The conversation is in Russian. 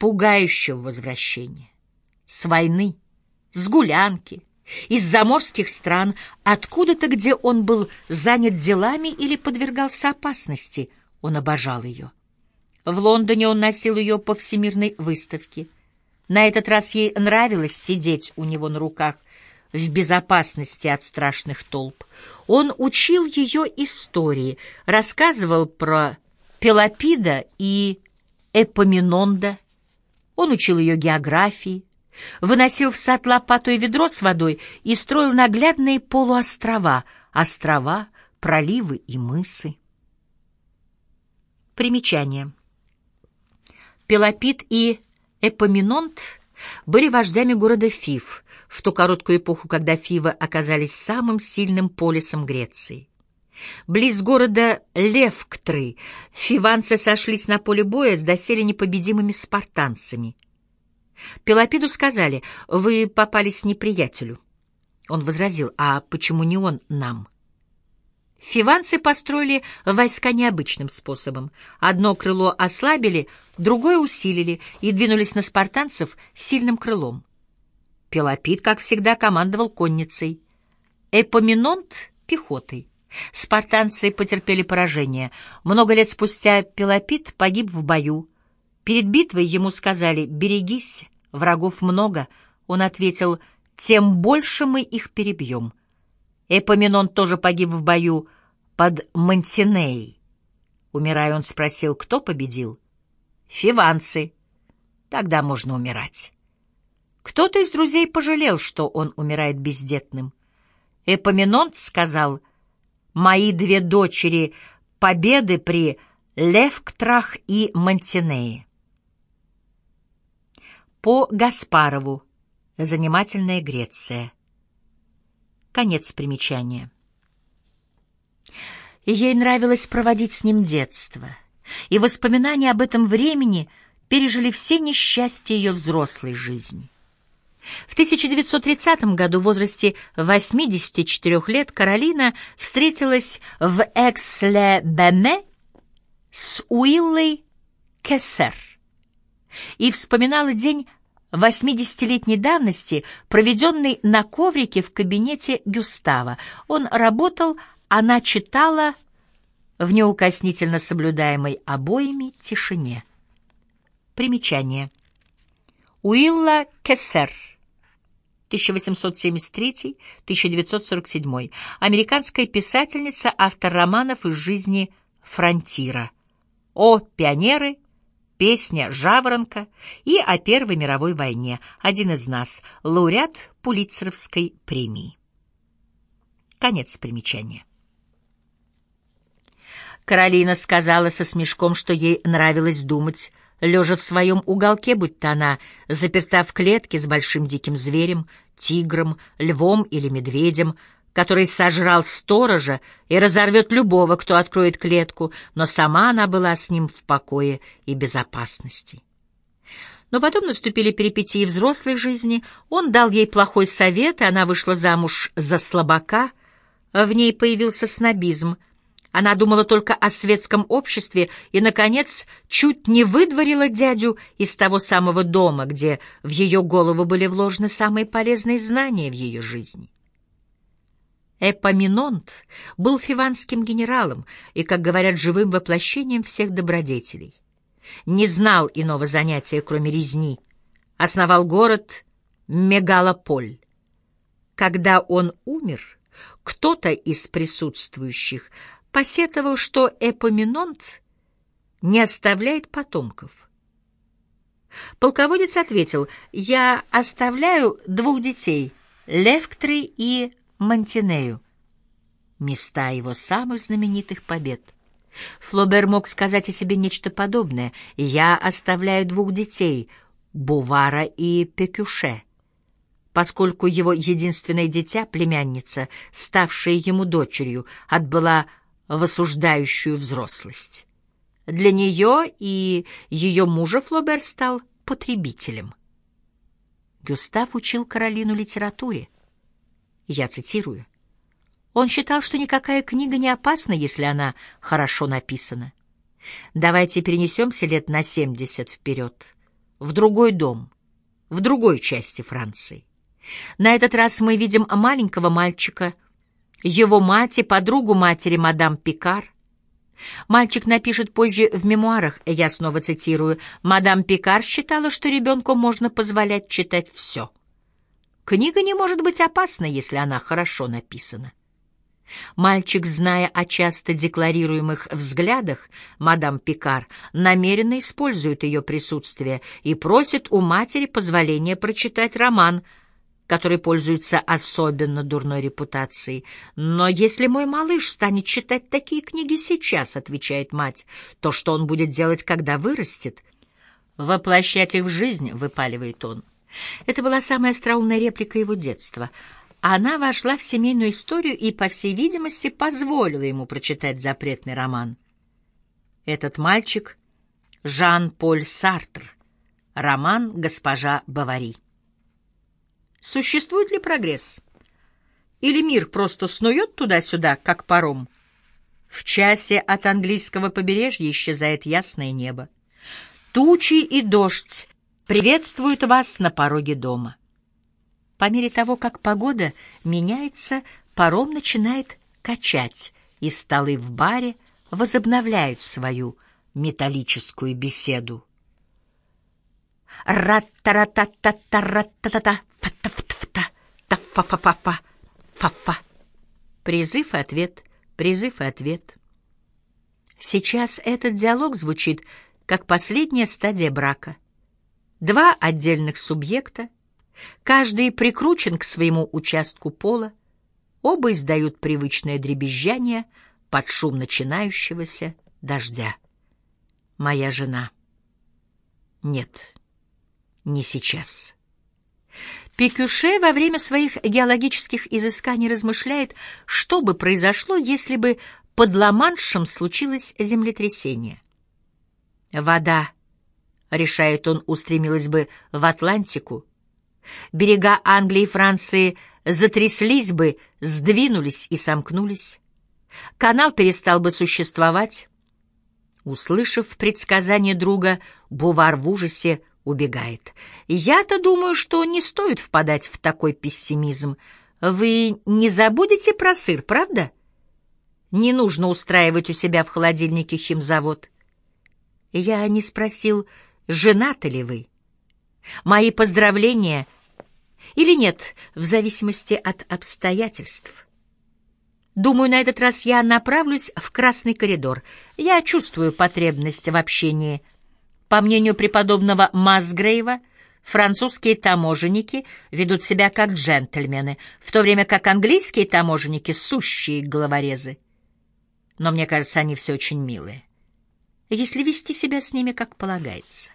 пугающего возвращения. С войны, с гулянки, из заморских стран, откуда-то, где он был занят делами или подвергался опасности, он обожал ее. В Лондоне он носил ее по всемирной выставке. На этот раз ей нравилось сидеть у него на руках в безопасности от страшных толп. Он учил ее истории, рассказывал про Пелопида и Эпоминонда. Он учил ее географии, выносил в сад лопату и ведро с водой и строил наглядные полуострова, острова, проливы и мысы. Примечание. Пелопид и Эпоминонт были вождями города Фив в ту короткую эпоху, когда Фивы оказались самым сильным полисом Греции. Близ города Левктры фиванцы сошлись на поле боя с доселе непобедимыми спартанцами. Пелопиду сказали, «Вы попались неприятелю». Он возразил, «А почему не он нам?» Фиванцы построили войска необычным способом. Одно крыло ослабили, другое усилили и двинулись на спартанцев сильным крылом. Пелопид, как всегда, командовал конницей. Эпоминонт — пехотой. Спартанцы потерпели поражение. Много лет спустя Пелопид погиб в бою. Перед битвой ему сказали «берегись, врагов много». Он ответил «тем больше мы их перебьем». Эпоминон тоже погиб в бою под Монтинеей. Умирая, он спросил, кто победил? Фиванцы. Тогда можно умирать. Кто-то из друзей пожалел, что он умирает бездетным. Эпоминонт сказал, «Мои две дочери — победы при Левктрах и Монтинее». По Гаспарову. Занимательная Греция. Конец примечания. Ей нравилось проводить с ним детство, и воспоминания об этом времени пережили все несчастья ее взрослой жизни. В 1930 году в возрасте 84 лет Каролина встретилась в Экс-ле-Беме с Уиллой Кессер и вспоминала день 80-летней давности, проведенный на коврике в кабинете Гюстава. Он работал, она читала в неукоснительно соблюдаемой обоими тишине. Примечание. Уилла Кессер 1873-1947, американская писательница, автор романов из жизни Фронтира. О пионеры песня «Жаворонка» и о Первой мировой войне, один из нас, лауреат Пулитцеровской премии. Конец примечания. Каролина сказала со смешком, что ей нравилось думать, лежа в своем уголке, будто она заперта в клетке с большим диким зверем, тигром, львом или медведем, который сожрал сторожа и разорвет любого, кто откроет клетку, но сама она была с ним в покое и безопасности. Но потом наступили перипетии взрослой жизни, он дал ей плохой совет, и она вышла замуж за слабака, в ней появился снобизм. Она думала только о светском обществе и, наконец, чуть не выдворила дядю из того самого дома, где в ее голову были вложены самые полезные знания в ее жизни. Эпоминонт был фиванским генералом и, как говорят, живым воплощением всех добродетелей. Не знал иного занятия, кроме резни. Основал город Мегалополь. Когда он умер, кто-то из присутствующих посетовал, что Эпоминонт не оставляет потомков. Полководец ответил, «Я оставляю двух детей, Левктры и Монтинею, места его самых знаменитых побед. Флобер мог сказать о себе нечто подобное. «Я оставляю двух детей, Бувара и Пекюше», поскольку его единственное дитя, племянница, ставшая ему дочерью, отбыла в осуждающую взрослость. Для нее и ее мужа Флобер стал потребителем. Гюстав учил Каролину литературе. Я цитирую. Он считал, что никакая книга не опасна, если она хорошо написана. Давайте перенесемся лет на семьдесят вперед. в другой дом, в другой части Франции. На этот раз мы видим маленького мальчика, его мать и подругу матери мадам Пикар. Мальчик напишет позже в мемуарах, я снова цитирую, «Мадам Пикар считала, что ребенку можно позволять читать все. Книга не может быть опасна, если она хорошо написана». Мальчик, зная о часто декларируемых взглядах мадам Пикар, намеренно использует ее присутствие и просит у матери позволения прочитать роман, который пользуется особенно дурной репутацией. «Но если мой малыш станет читать такие книги сейчас, — отвечает мать, — то что он будет делать, когда вырастет?» «Воплощать их в жизнь», — выпаливает он. Это была самая остроумная реплика его детства — она вошла в семейную историю и, по всей видимости, позволила ему прочитать запретный роман. Этот мальчик — Жан-Поль Сартр, роман «Госпожа Бавари». Существует ли прогресс? Или мир просто снует туда-сюда, как паром? В часе от английского побережья исчезает ясное небо. Тучи и дождь приветствуют вас на пороге дома. По мере того, как погода меняется, паром начинает качать, и столы в баре возобновляют свою металлическую беседу. Ра-та-ра-та-та-та-ра-та-та-та, фа-та-фа-фа-фа, фа-фа. Призыв и ответ, призыв и ответ. Сейчас этот диалог звучит как последняя стадия брака. Два отдельных субъекта — Каждый прикручен к своему участку пола, оба издают привычное дребезжание под шум начинающегося дождя. Моя жена. Нет, не сейчас. Пикюше во время своих геологических изысканий размышляет, что бы произошло, если бы под Ла-Маншем случилось землетрясение. Вода, решает он, устремилась бы в Атлантику, Берега Англии и Франции затряслись бы, сдвинулись и сомкнулись. Канал перестал бы существовать. Услышав предсказание друга, Бувар в ужасе убегает. Я-то думаю, что не стоит впадать в такой пессимизм. Вы не забудете про сыр, правда? Не нужно устраивать у себя в холодильнике химзавод. Я не спросил, женаты ли вы. Мои поздравления или нет, в зависимости от обстоятельств. Думаю, на этот раз я направлюсь в красный коридор. Я чувствую потребность в общении. По мнению преподобного Масгрейва, французские таможенники ведут себя как джентльмены, в то время как английские таможенники — сущие головорезы. Но мне кажется, они все очень милые, если вести себя с ними как полагается.